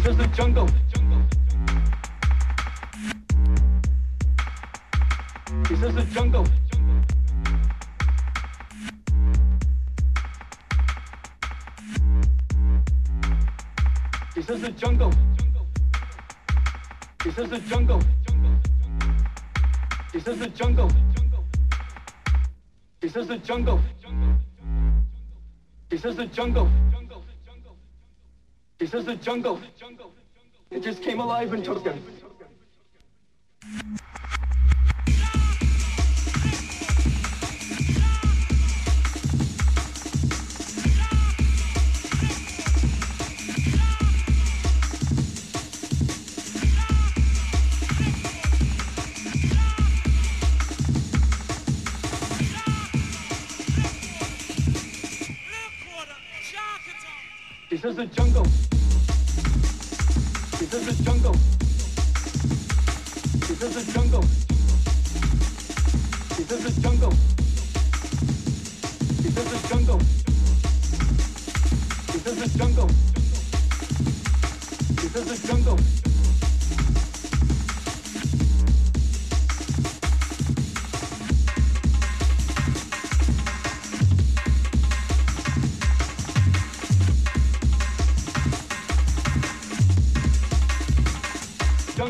jungle. This is the jungle. This is the jungle. This is the jungle. This is the jungle. This is the jungle. This is the jungle. This is the jungle. It just came alive and took them.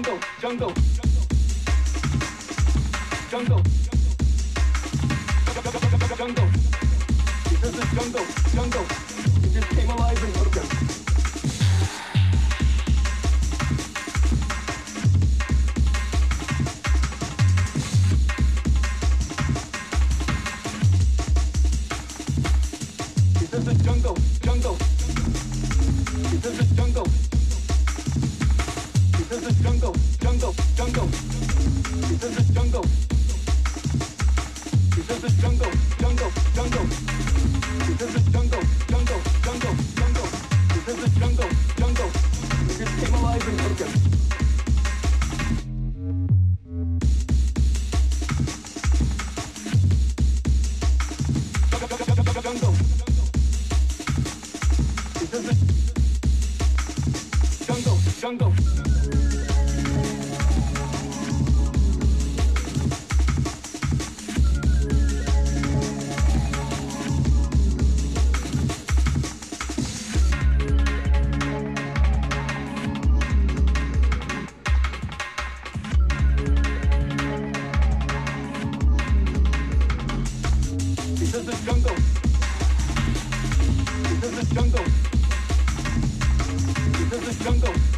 Jungle, jungle, jungle, jungle. The jungle, jungle. It just came alive and took jungle.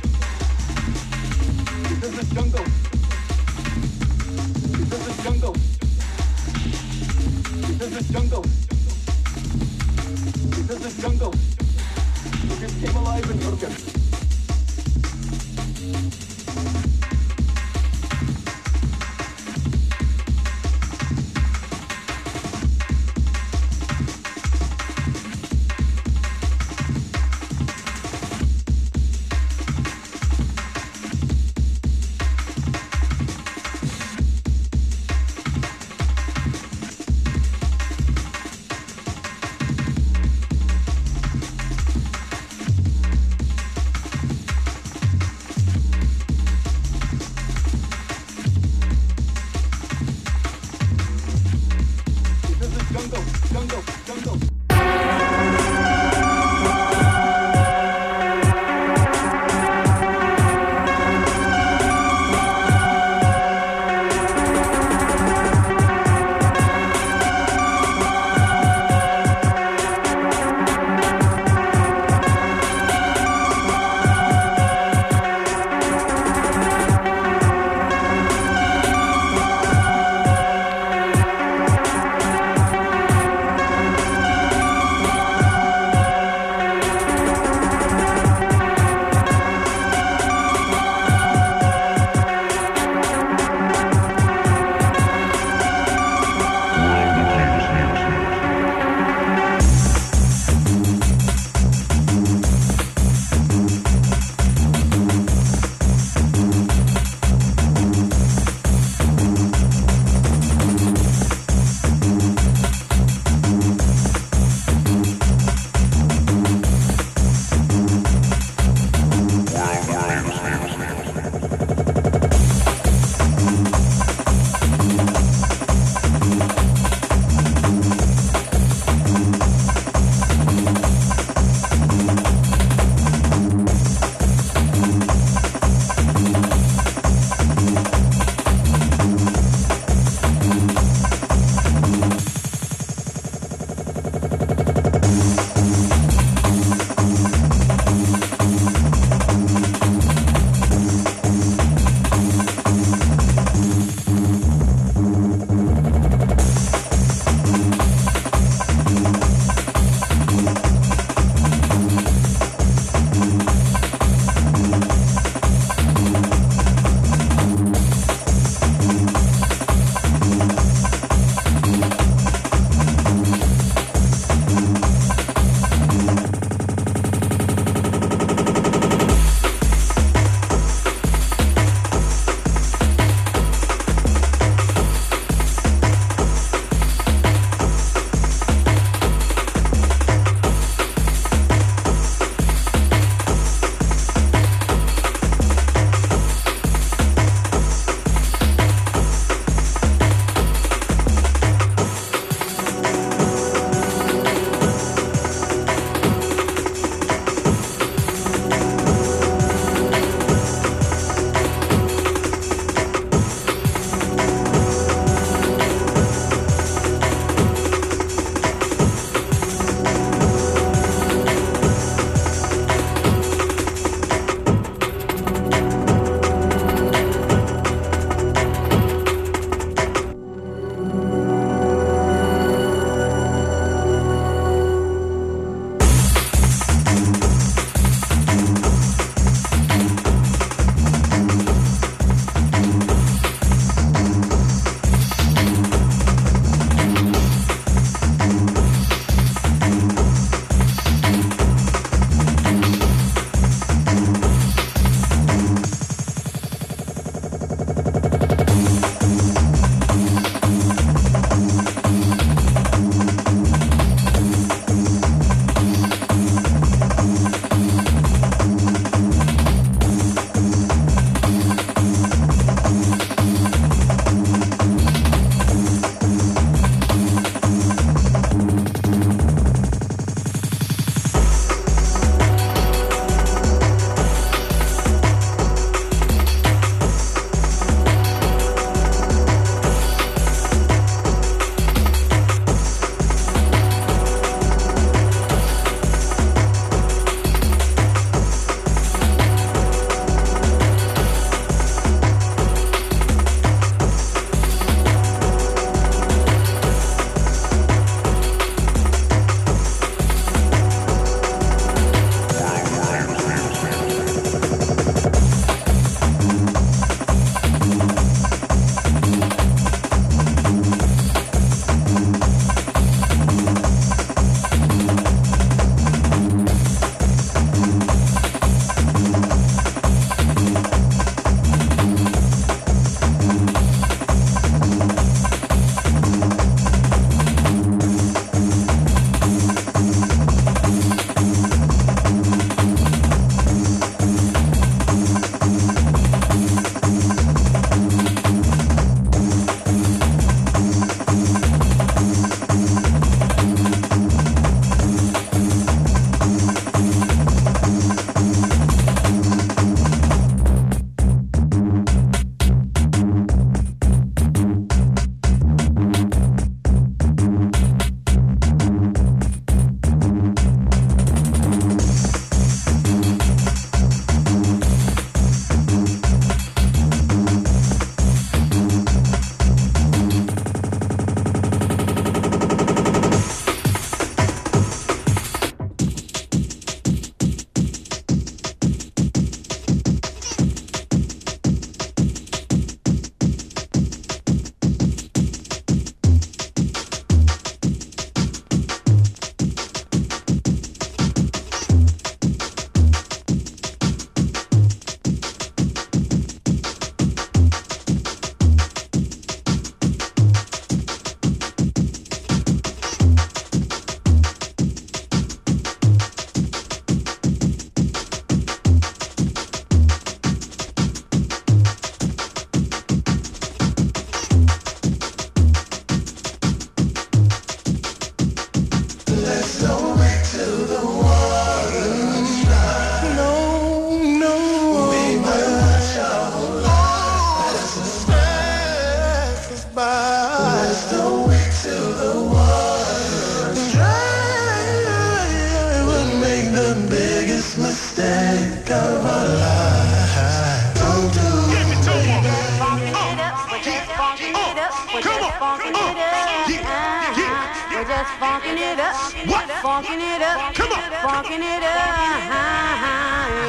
just funkin' it up. What? Funkin' it up. Come on. Funkin' it up.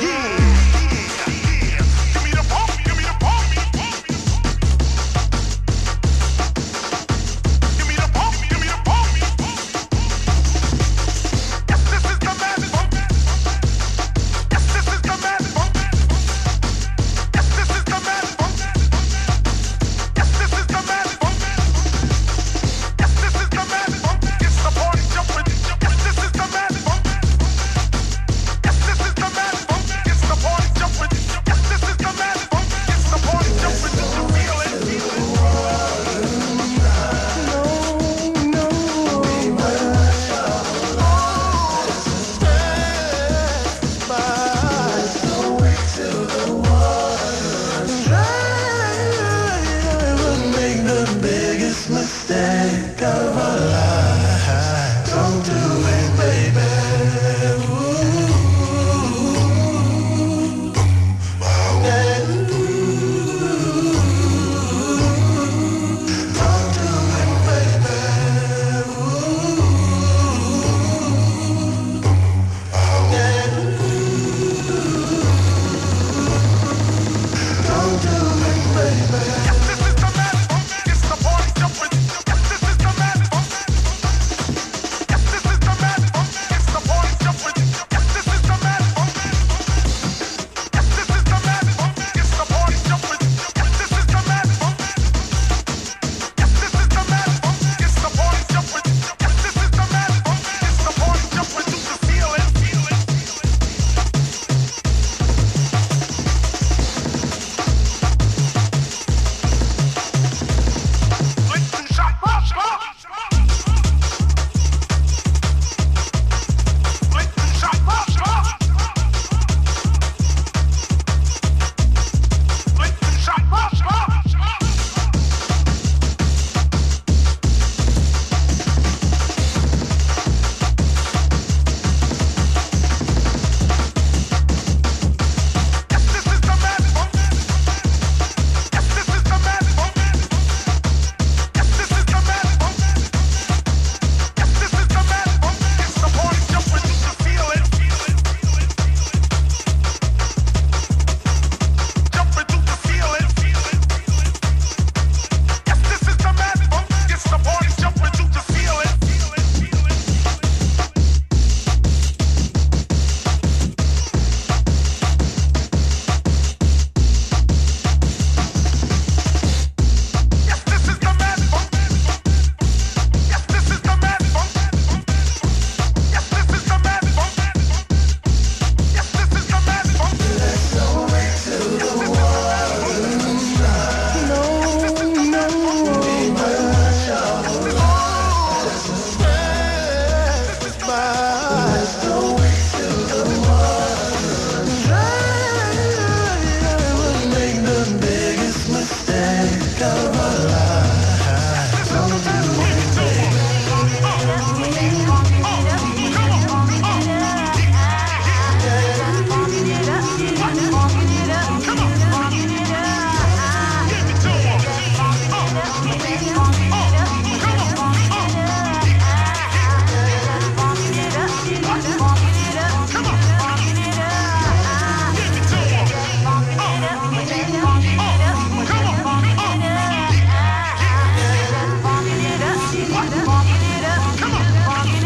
Yeah.